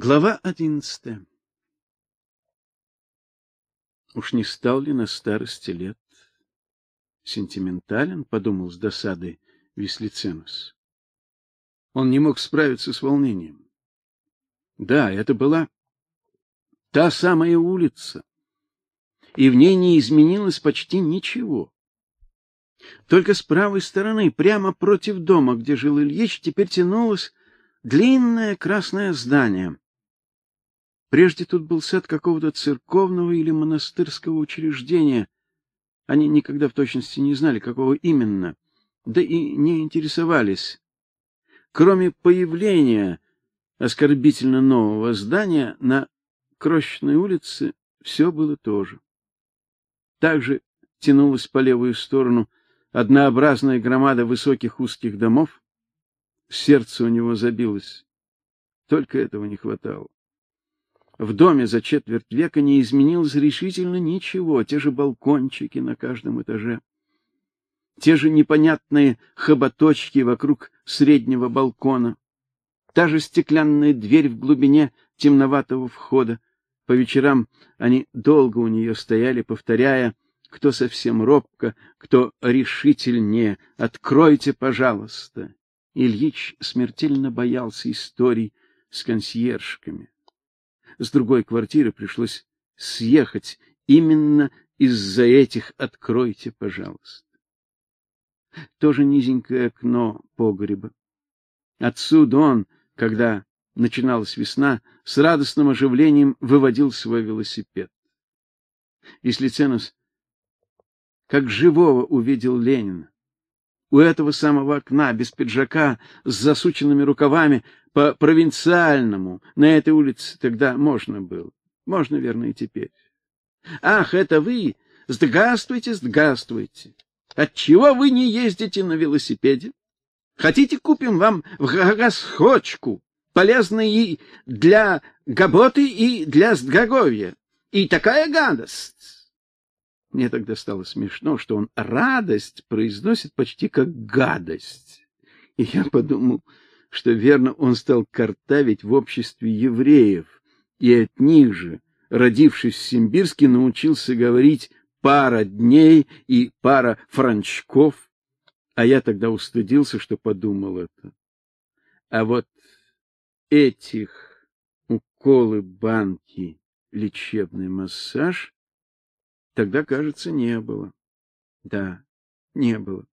Глава одиннадцатая. Уж не стал ли на старости лет сентиментален, подумал с досадой Веслиценус. Он не мог справиться с волнением. Да, это была та самая улица, и в ней не изменилось почти ничего. Только с правой стороны, прямо против дома, где жил Ильич, теперь тянулось длинное красное здание. Прежде тут был сад какого-то церковного или монастырского учреждения. Они никогда в точности не знали, какого именно, да и не интересовались. Кроме появления оскорбительно нового здания на Крощной улице все было то же. Также тянулась по левую сторону однообразная громада высоких узких домов. Сердце у него забилось. Только этого не хватало. В доме за четверть века не изменилось решительно ничего, те же балкончики на каждом этаже, те же непонятные хоботочки вокруг среднего балкона, та же стеклянная дверь в глубине темноватого входа. По вечерам они долго у нее стояли, повторяя, кто совсем робко, кто решительнее, откройте, пожалуйста. Ильич смертельно боялся историй с консьержками с другой квартиры пришлось съехать именно из-за этих откройте, пожалуйста. Тоже низенькое окно погреба. Отсюда он, когда начиналась весна, с радостным оживлением выводил свой велосипед. Если Ценус как живого увидел Ленина. У этого самого окна без пиджака, с засученными рукавами, по провинциальному на этой улице тогда можно было. Можно, верно, и теперь. Ах, это вы? Здравствуйте, здравствуйте. Отчего вы не ездите на велосипеде? Хотите, купим вам в расходку, полезной и для работы, и для здоровья. И такая гадость. Мне тогда стало смешно, что он радость произносит почти как гадость. И я подумал, что верно он стал картавить в обществе евреев, и от них же, родившись в Симбирске, научился говорить пара дней и пара франчков, а я тогда устыдился, что подумал это. А вот этих уколы, банки, лечебный массаж тогда, кажется, не было. Да, не было.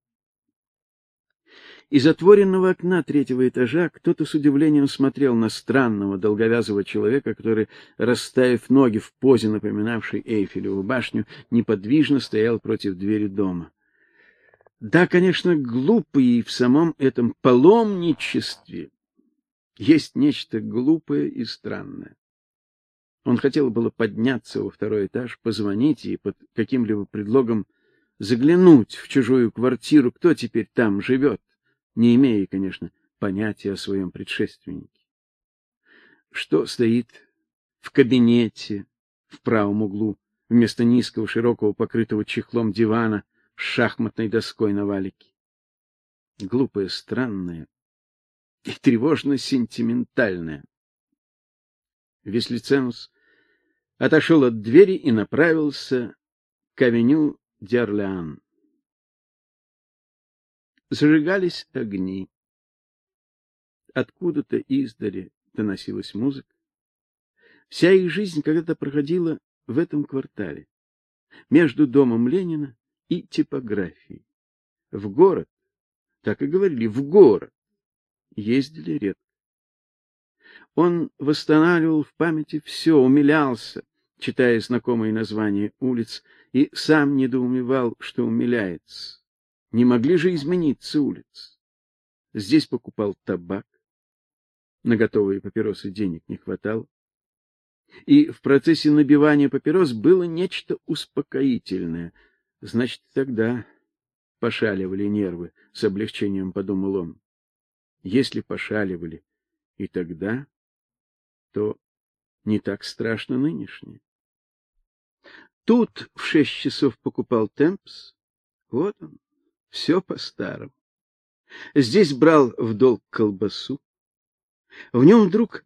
Из отворенного окна третьего этажа кто-то с удивлением смотрел на странного долговязого человека, который, расставив ноги в позе, напоминавшей Эйфелеву башню, неподвижно стоял против двери дома. Да, конечно, глупо и в самом этом паломничестве есть нечто глупое и странное. Он хотел было подняться во второй этаж, позвонить и под каким-либо предлогом заглянуть в чужую квартиру, кто теперь там живет не имея, конечно, понятия о своем предшественнике. Что стоит в кабинете в правом углу вместо низкого широкого покрытого чехлом дивана с шахматной доской на валике? Глупое, странное и тревожно сентиментальное. Веслиценус отошел от двери и направился к авеню Дерлеан зажигались огни. Откуда-то издали доносилась музыка. Вся их жизнь когда-то проходила в этом квартале, между домом Ленина и типографией. В город, так и говорили, в город ездили редко. Он восстанавливал в памяти все, умилялся, читая знакомые названия улиц, и сам недоумевал, что умиляется. Не могли же измениться улицы. Здесь покупал табак, на готовые папиросы денег не хватало. И в процессе набивания папирос было нечто успокоительное. Значит, тогда пошаливали нервы, с облегчением подумал он. Если пошаливали и тогда, то не так страшно нынешнее. Тут в шесть часов покупал темпс. Вот он, все по-старому. Здесь брал в долг колбасу. В нем вдруг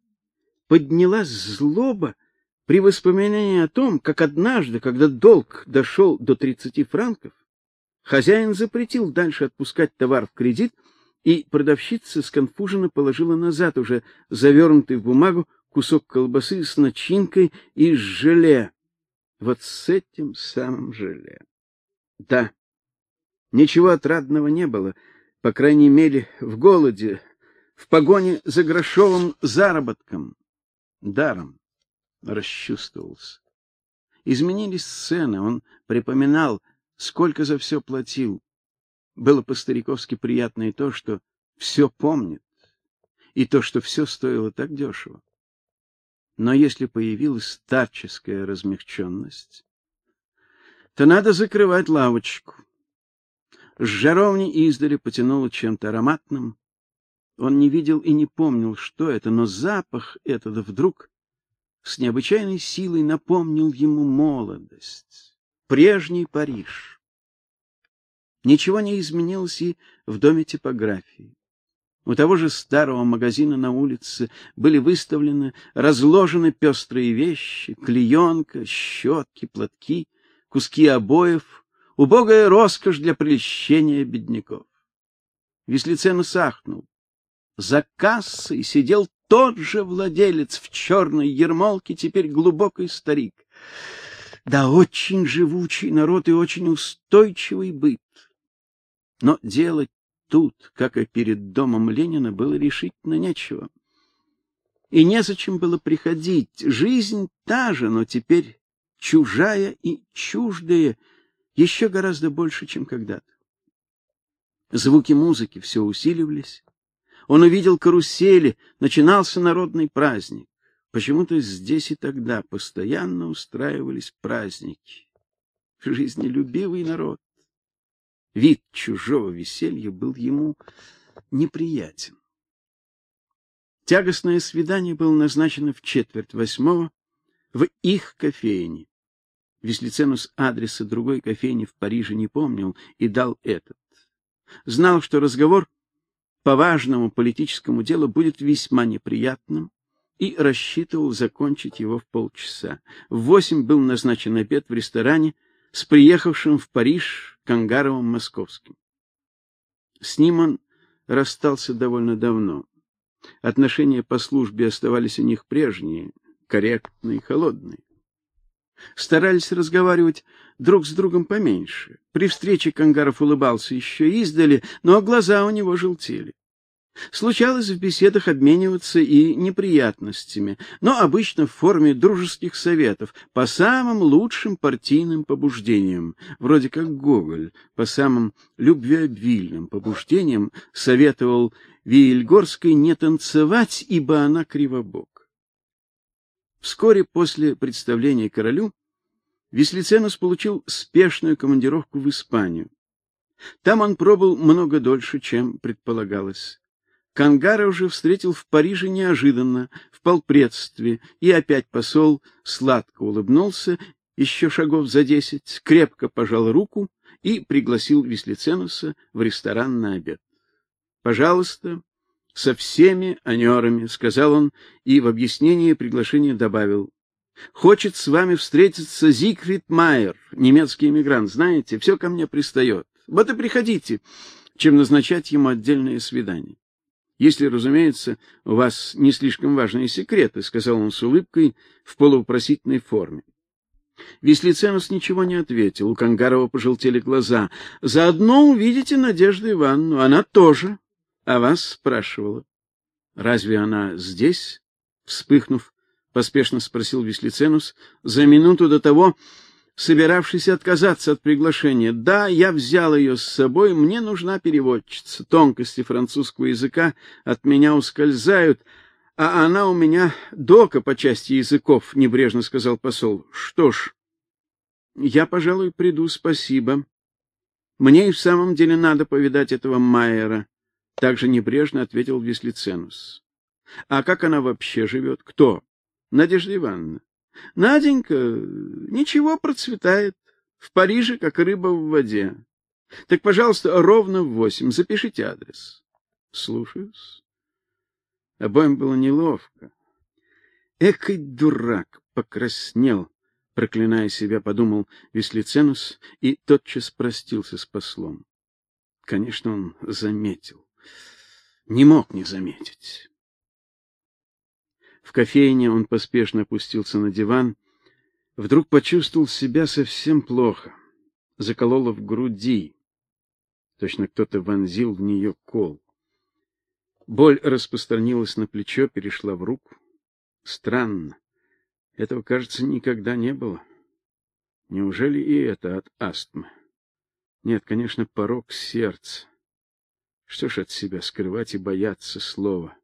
поднялась злоба при воспоминании о том, как однажды, когда долг дошел до 30 франков, хозяин запретил дальше отпускать товар в кредит, и продавщица сконфуженно положила назад уже завернутый в бумагу кусок колбасы с начинкой и желе. Вот с этим самым желе. Да. Ничего отрадного не было, по крайней мере, в голоде, в погоне за грошовым заработком. Даром расчувствовался. Изменились сцены, он припоминал, сколько за все платил. Было по-стариковски приятно и то, что все помнит, и то, что все стоило так дешево. Но если появилась старческая размягченность, то надо закрывать лавочку. С жаровни издали потянуло чем-то ароматным. Он не видел и не помнил, что это, но запах этот вдруг с необычайной силой напомнил ему молодость, прежний Париж. Ничего не изменилось и в доме типографии. У того же старого магазина на улице были выставлены, разложены пестрые вещи: клеенка, щетки, платки, куски обоев, убогая роскошь для прельщения бедняков. Веслицен сахнул. За кассой сидел тот же владелец в черной ермолке, теперь глубокий старик. Да очень живучий народ и очень устойчивый быт. Но делать тут, как и перед домом Ленина, было решительно нечего. И незачем было приходить. Жизнь та же, но теперь чужая и чуждая еще гораздо больше, чем когда-то. Звуки музыки все усиливались. Он увидел карусели, начинался народный праздник. Почему-то здесь и тогда постоянно устраивались праздники. Жизнелюбивый народ. Вид чужого веселья был ему неприятен. Тягостное свидание было назначено в четверть восьмого в их кофейне. Веслиценус адреса другой кофейни в Париже не помнил и дал этот. Знал, что разговор по важному политическому делу будет весьма неприятным, и рассчитывал закончить его в полчаса. В восемь был назначен обед в ресторане с приехавшим в Париж Кангаровым Московским. С ним он расстался довольно давно. Отношения по службе оставались у них прежние, корректные, холодные. Старались разговаривать друг с другом поменьше. При встрече Кангаров улыбался еще издали, но глаза у него желтели. Случалось в беседах обмениваться и неприятностями, но обычно в форме дружеских советов по самым лучшим партийным побуждениям, вроде как Гоголь по самым любвеобильным побуждениям советовал Виельгорской не танцевать, ибо она кривобок. Вскоре после представления королю Веслиценус получил спешную командировку в Испанию. Там он пробыл много дольше, чем предполагалось. Кангара уже встретил в Париже неожиданно, в полпредстве, и опять посол сладко улыбнулся, еще шагов за десять, крепко пожал руку и пригласил Веслиценуса в ресторан на обед. Пожалуйста, со всеми анёрами, сказал он и в объяснении приглашения добавил: Хочет с вами встретиться Зигфрид Майер, немецкий эмигрант, знаете, все ко мне пристает. Вот и приходите, чем назначать ему отдельное свидание. Если, разумеется, у вас не слишком важные секреты, сказал он с улыбкой в полувопросительной форме. Веслиценус ничего не ответил. У Кангарова пожелтели глаза. Заодно увидите Надежду Ивановну, она тоже о вас спрашивала. Разве она здесь? вспыхнув, поспешно спросил Веслиценус за минуту до того, собиравшийся отказаться от приглашения. Да, я взял ее с собой, мне нужна переводчица. Тонкости французского языка от меня ускользают, а она у меня дока по части языков, небрежно сказал посол. Что ж, я, пожалуй, приду, спасибо. Мне и в самом деле надо повидать этого Майера, также небрежно ответил Веслиценус. А как она вообще живет? Кто? Надежда Ивановна. Наденька ничего процветает. В Париже как рыба в воде. Так, пожалуйста, ровно в восемь запишите адрес. Слушаюсь. Обоим было неловко. Экой дурак покраснел, проклиная себя, подумал Веслиценус и тотчас простился с послом. Конечно, он заметил. Не мог не заметить. В кофейне он поспешно опустился на диван, вдруг почувствовал себя совсем плохо. Закололо в груди. Точно кто-то вонзил в нее кол. Боль распространилась на плечо, перешла в руку. Странно. Этого, кажется, никогда не было. Неужели и это от астмы? Нет, конечно, порог сердца. Что ж от себя скрывать и бояться слова?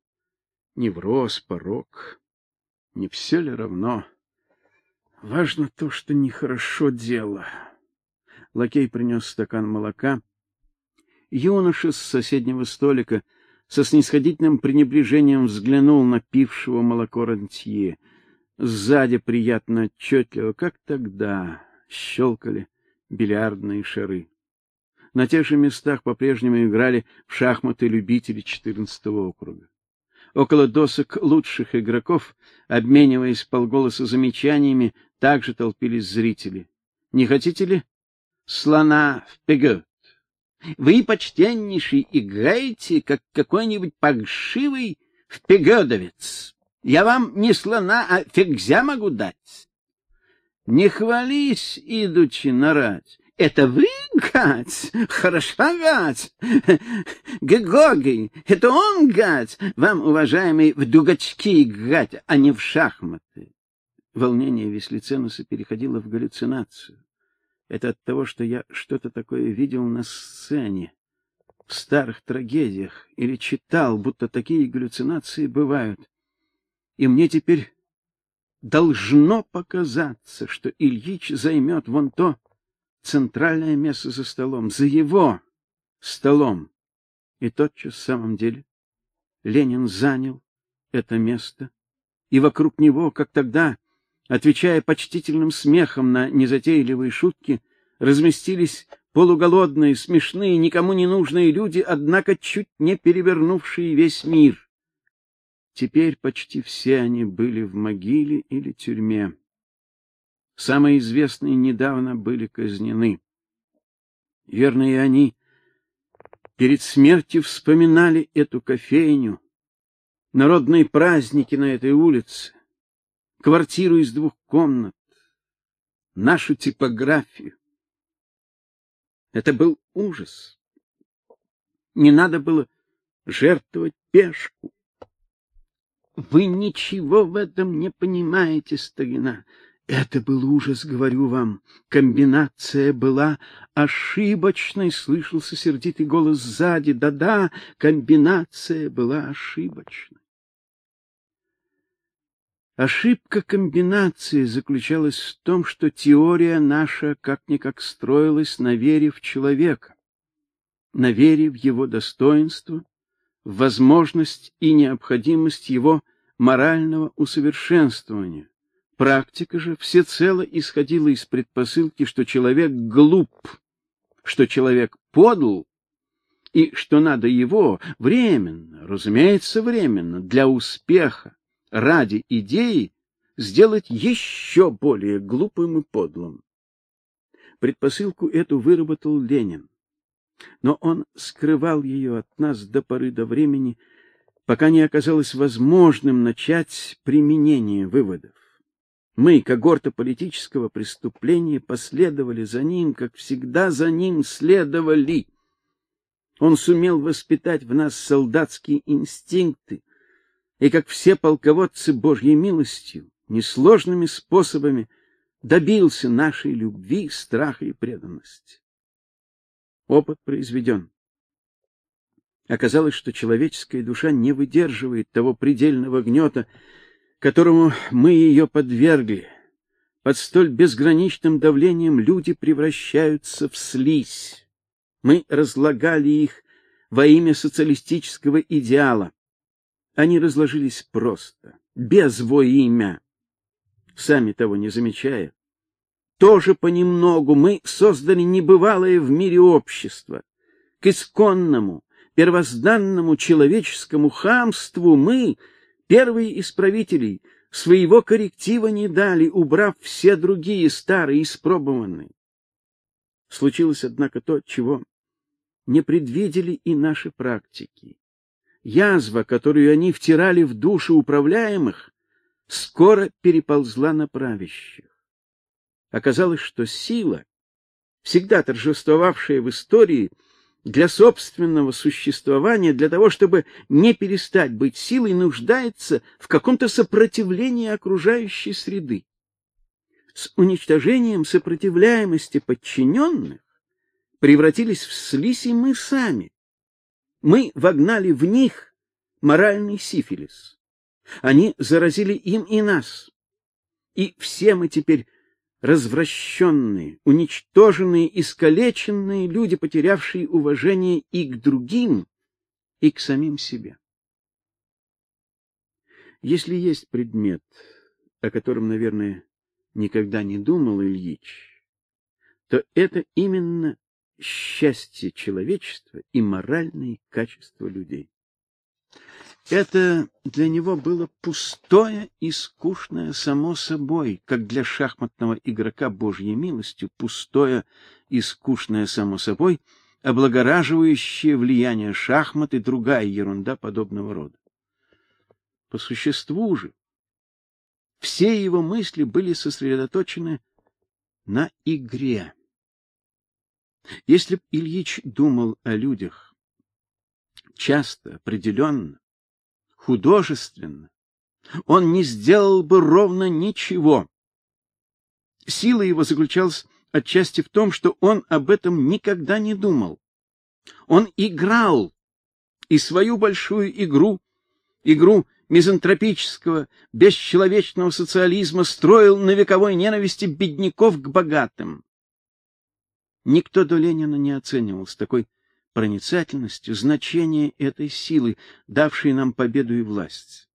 Невроз, порог. Не все ли равно? Важно то, что нехорошо дело. Лакей принес стакан молока. Юноша с соседнего столика со снисходительным пренебрежением взглянул на пившего молоко рантье. Сзади приятно отчетливо, как тогда, щелкали бильярдные шары. На тех же местах по-прежнему играли в шахматы любители 14 округа. Около досок лучших игроков, обмениваясь полголоса замечаниями, также толпились зрители. Не хотите ли слона в пегот? Вы, почтеннейший, играете, как какой-нибудь погшивый впегодовец. Я вам не слона, а фигзя могу дать. Не хвались, идучи нарать. Это вы, гать? Хороша, гать? Гегогий, это он, гать? Вам, уважаемый, в дугачки играть, а не в шахматы. Волнение Веслиценуса переходило в галлюцинацию. Это от того, что я что-то такое видел на сцене, в старых трагедиях, или читал, будто такие галлюцинации бывают. И мне теперь должно показаться, что Ильич займет вон то центральное место за столом, за его столом. И тотчас в самом деле Ленин занял это место, и вокруг него, как тогда, отвечая почтительным смехом на незатейливые шутки, разместились полуголодные, смешные, никому не нужные люди, однако чуть не перевернувшие весь мир. Теперь почти все они были в могиле или тюрьме. Самые известные недавно были казнены. Верно, и они перед смертью вспоминали эту кофейню, народные праздники на этой улице, квартиру из двух комнат, нашу типографию. Это был ужас. Не надо было жертвовать пешку. Вы ничего в этом не понимаете, старина. Это был ужас, говорю вам. Комбинация была ошибочной, слышался сердитый голос сзади. Да-да, комбинация была ошибочной. Ошибка комбинации заключалась в том, что теория наша как-никак строилась на вере в человека, на вере в его достоинство, в возможность и необходимость его морального усовершенствования. Практика же всецело исходила из предпосылки, что человек глуп, что человек подл, и что надо его временно, разумеется, временно для успеха ради идеи сделать еще более глупым и подлым. Предпосылку эту выработал Ленин, но он скрывал ее от нас до поры до времени, пока не оказалось возможным начать применение выводов. Мы, когорта политического преступления, последовали за ним, как всегда за ним следовали. Он сумел воспитать в нас солдатские инстинкты, и как все полководцы Божьей милостью, несложными способами добился нашей любви, страха и преданности. Опыт произведен. Оказалось, что человеческая душа не выдерживает того предельного гнета, которому мы ее подвергли. Под столь безграничным давлением люди превращаются в слизь. Мы разлагали их во имя социалистического идеала. Они разложились просто, без во имя, сами того не замечая. Тоже понемногу мы создали небывалое в мире общество. К исконному, первозданному человеческому хамству мы, первые исправителей, своего корректива не дали, убрав все другие старые испробованные. Случилось однако то, чего не предвидели и наши практики. Язва, которую они втирали в души управляемых, скоро переползла на правящих. Оказалось, что сила, всегда торжествовавшая в истории, для собственного существования, для того, чтобы не перестать быть силой, нуждается в каком-то сопротивлении окружающей среды. С уничтожением сопротивляемости подчиненных превратились в слизь и мы сами. Мы вогнали в них моральный сифилис. Они заразили им и нас. И все мы теперь развращенные, уничтоженные, искалеченные люди, потерявшие уважение и к другим, и к самим себе. Если есть предмет, о котором, наверное, никогда не думал Ильич, то это именно счастье человечества и моральные качества людей. Это для него было пустое и скучное само собой, как для шахматного игрока Божьей милостью пустое и скучное само собой, облагораживающее влияние шахмат и другая ерунда подобного рода. По существу же все его мысли были сосредоточены на игре. Если б Ильич думал о людях часто, определенно, художественно, он не сделал бы ровно ничего. Сила его заключалась отчасти в том, что он об этом никогда не думал. Он играл и свою большую игру, игру мизантропического, бесчеловечного социализма строил на вековой ненависти бедняков к богатым. Никто до Ленина не оценивал с такой проницательностью значение этой силы, давшей нам победу и власть.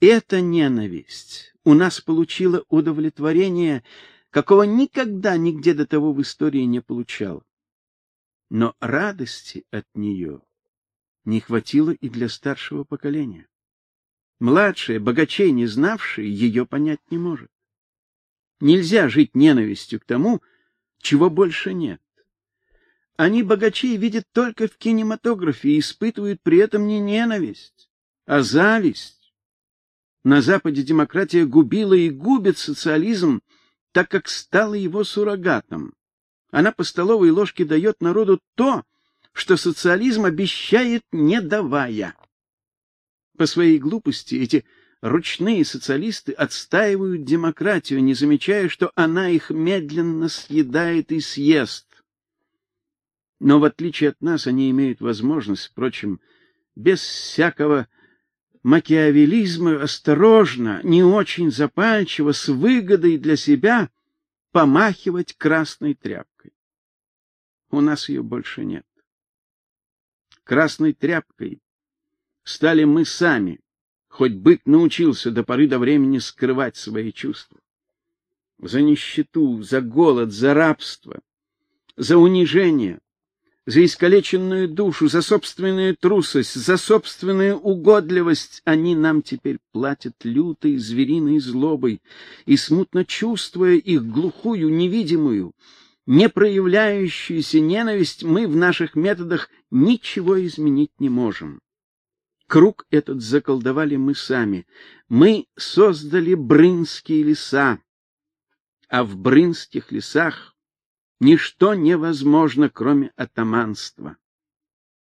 Эта ненависть у нас получила удовлетворение, какого никогда нигде до того в истории не получала. Но радости от нее не хватило и для старшего поколения. Младшие, богачей не знавшие, ее понять не может. Нельзя жить ненавистью к тому, чего больше нет. Они богачей видят только в кинематографе и испытывают при этом не ненависть, а зависть. На Западе демократия губила и губит социализм, так как стала его суррогатом. Она по столовой ложке дает народу то, что социализм обещает, не давая. По своей глупости эти ручные социалисты отстаивают демократию, не замечая, что она их медленно съедает и съест. Но в отличие от нас они имеют возможность, впрочем, без всякого макиавелизма, осторожно, не очень запальчиво, с выгодой для себя помахивать красной тряпкой. У нас ее больше нет. Красной тряпкой стали мы сами, хоть бык научился до поры до времени скрывать свои чувства. За нищету, за голод, за рабство, за унижение, за искалеченную душу, за собственную трусость, за собственную угодливость они нам теперь платят лютой звериной злобой, и смутно чувствуя их глухую, невидимую, не проявляющуюся ненависть, мы в наших методах ничего изменить не можем. Круг этот заколдовали мы сами. Мы создали брынские леса, а в брынских лесах Ничто невозможно, кроме атаманства.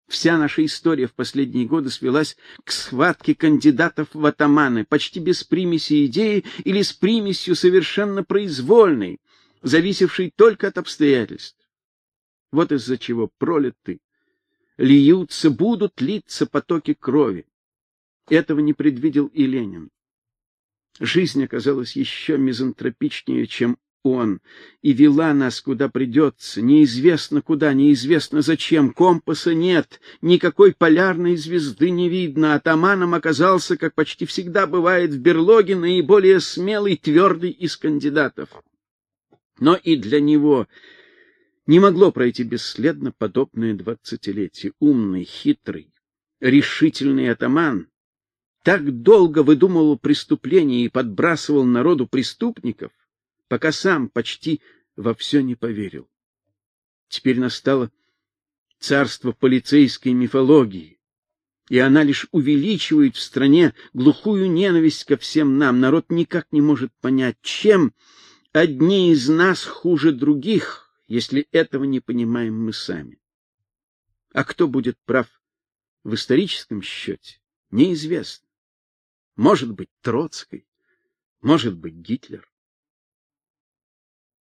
Вся наша история в последние годы свелась к схватке кандидатов в атаманы, почти без примеси идеи или с примесью совершенно произвольной, зависевшей только от обстоятельств. Вот из-за чего пролиты, льются, будут литься потоки крови. Этого не предвидел и Ленин. Жизнь оказалась еще мизантропичнее, чем он, и вела нас куда придется, неизвестно куда, неизвестно зачем, компаса нет, никакой полярной звезды не видно, атаманом оказался, как почти всегда бывает в берлоге, наиболее смелый, твердый из кандидатов. Но и для него не могло пройти бесследно подобное двадцатилетие. Умный, хитрый, решительный атаман так долго выдумывал преступления и подбрасывал народу преступников, пока сам почти во все не поверил. Теперь настало царство полицейской мифологии, и она лишь увеличивает в стране глухую ненависть ко всем нам. Народ никак не может понять, чем одни из нас хуже других, если этого не понимаем мы сами. А кто будет прав в историческом счете, неизвестно. Может быть, Троцкий, может быть, Гитлер.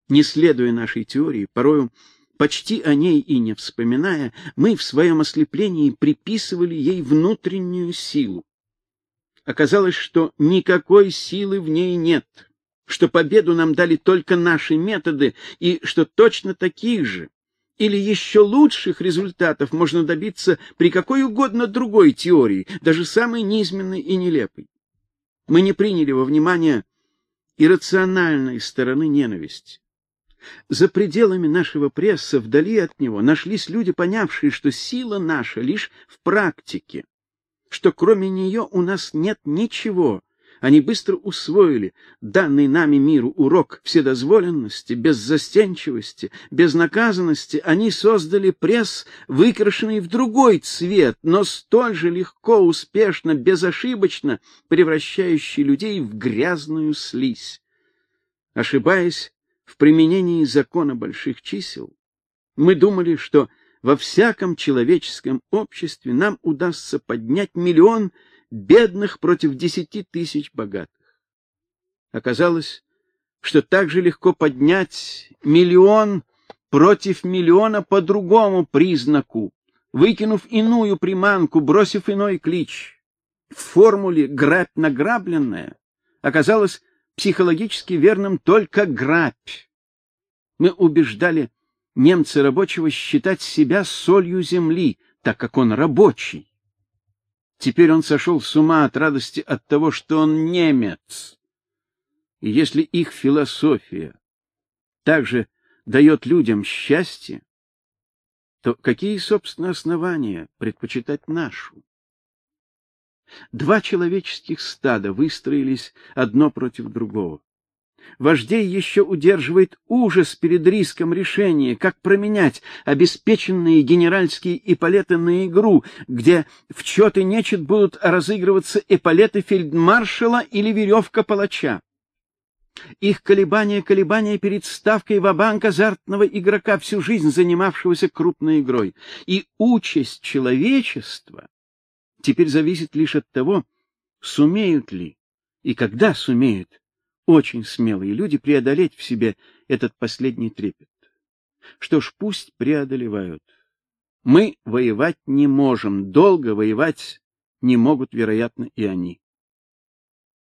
Не следуя нашей теории, порою почти о ней и не вспоминая, мы в своем ослеплении приписывали ей внутреннюю силу. Оказалось, что никакой силы в ней нет, что победу нам дали только наши методы и что точно таких же или еще лучших результатов можно добиться при какой угодно другой теории, даже самой низменной и нелепой. Мы не приняли во внимание иррациональной стороны ненависти. За пределами нашего пресса, вдали от него, нашлись люди, понявшие, что сила наша лишь в практике, что кроме нее у нас нет ничего. Они быстро усвоили данный нами миру урок вседозволенности, беззастенчивости, безнаказанности. Они создали пресс, выкрашенный в другой цвет, но столь же легко, успешно, безошибочно превращающий людей в грязную слизь. Ошибаясь, в применении закона больших чисел, мы думали, что во всяком человеческом обществе нам удастся поднять миллион бедных против десяти тысяч богатых. Оказалось, что так же легко поднять миллион против миллиона по другому признаку, выкинув иную приманку, бросив иной клич. В формуле грабь награбленное оказалось психологически верным только грабь. Мы убеждали немца рабочего считать себя солью земли, так как он рабочий. Теперь он сошел с ума от радости от того, что он немец. И если их философия также дает людям счастье, то какие, собственно, основания предпочитать нашу? Два человеческих стада выстроились одно против другого. Вождей еще удерживает ужас перед риском решения, как променять обеспеченные генеральские эполеты на игру, где в чёт нечет будут разыгрываться эполеты фельдмаршала или веревка палача. Их колебания колебания перед ставкой в банк азартного игрока, всю жизнь занимавшегося крупной игрой. И участь человечества теперь зависит лишь от того, сумеют ли и когда сумеют очень смелые люди преодолеть в себе этот последний трепет. Что ж, пусть преодолевают. Мы воевать не можем, долго воевать не могут, вероятно, и они.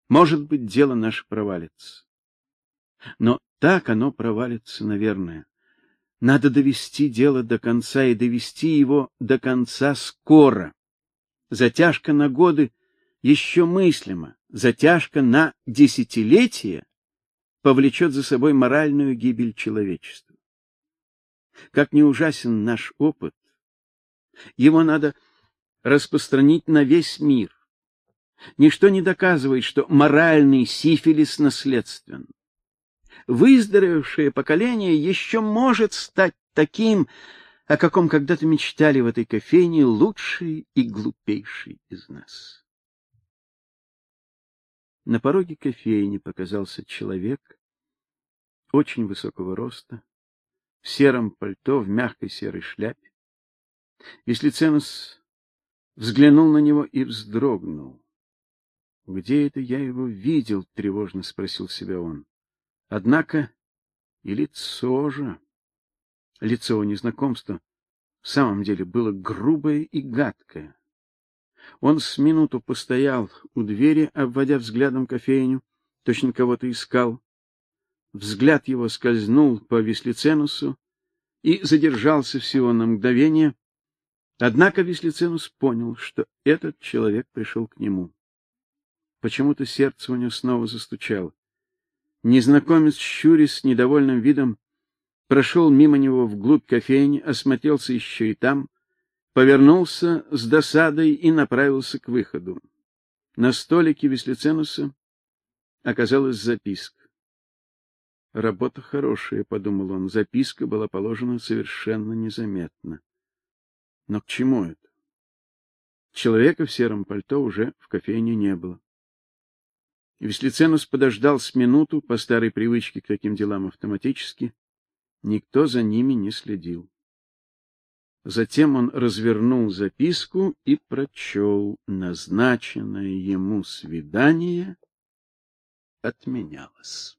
Может быть, дело наше провалится. Но так оно провалится, наверное. Надо довести дело до конца и довести его до конца скоро. Затяжка на годы еще мыслима, затяжка на десятилетия повлечет за собой моральную гибель человечества. Как не ужасен наш опыт, его надо распространить на весь мир. Ничто не доказывает, что моральный сифилис наследствен. Выздоровевшее поколение еще может стать таким, о каком когда-то мечтали в этой кофейне лучшие и глупейшие из нас. На пороге кофейни показался человек очень высокого роста, в сером пальто, в мягкой серой шляпе. Веслиценус взглянул на него и вздрогнул. Где это я его видел, тревожно спросил себя он. Однако и лицо же, лицо незнакомства в самом деле было грубое и гадкое. Он с минуту постоял у двери, обводя взглядом кофейню, точно кого-то искал. Взгляд его скользнул по Веслиценусу и задержался всего на мгновение. Однако Веслиценус понял, что этот человек пришел к нему. Почему-то сердце у него снова застучало. Незнакомец щурясь с недовольным видом прошел мимо него вглубь кофейни, осмотрелся еще и там, повернулся с досадой и направился к выходу. На столике Веслиценуса оказалась записка. Работа хорошая, подумал он. Записка была положена совершенно незаметно. Но к чему это? Человека в сером пальто уже в кофейне не было. Веслиценус подождал с минуту по старой привычке к таким делам автоматически. Никто за ними не следил. Затем он развернул записку и прочел: назначенное ему свидание отменялось.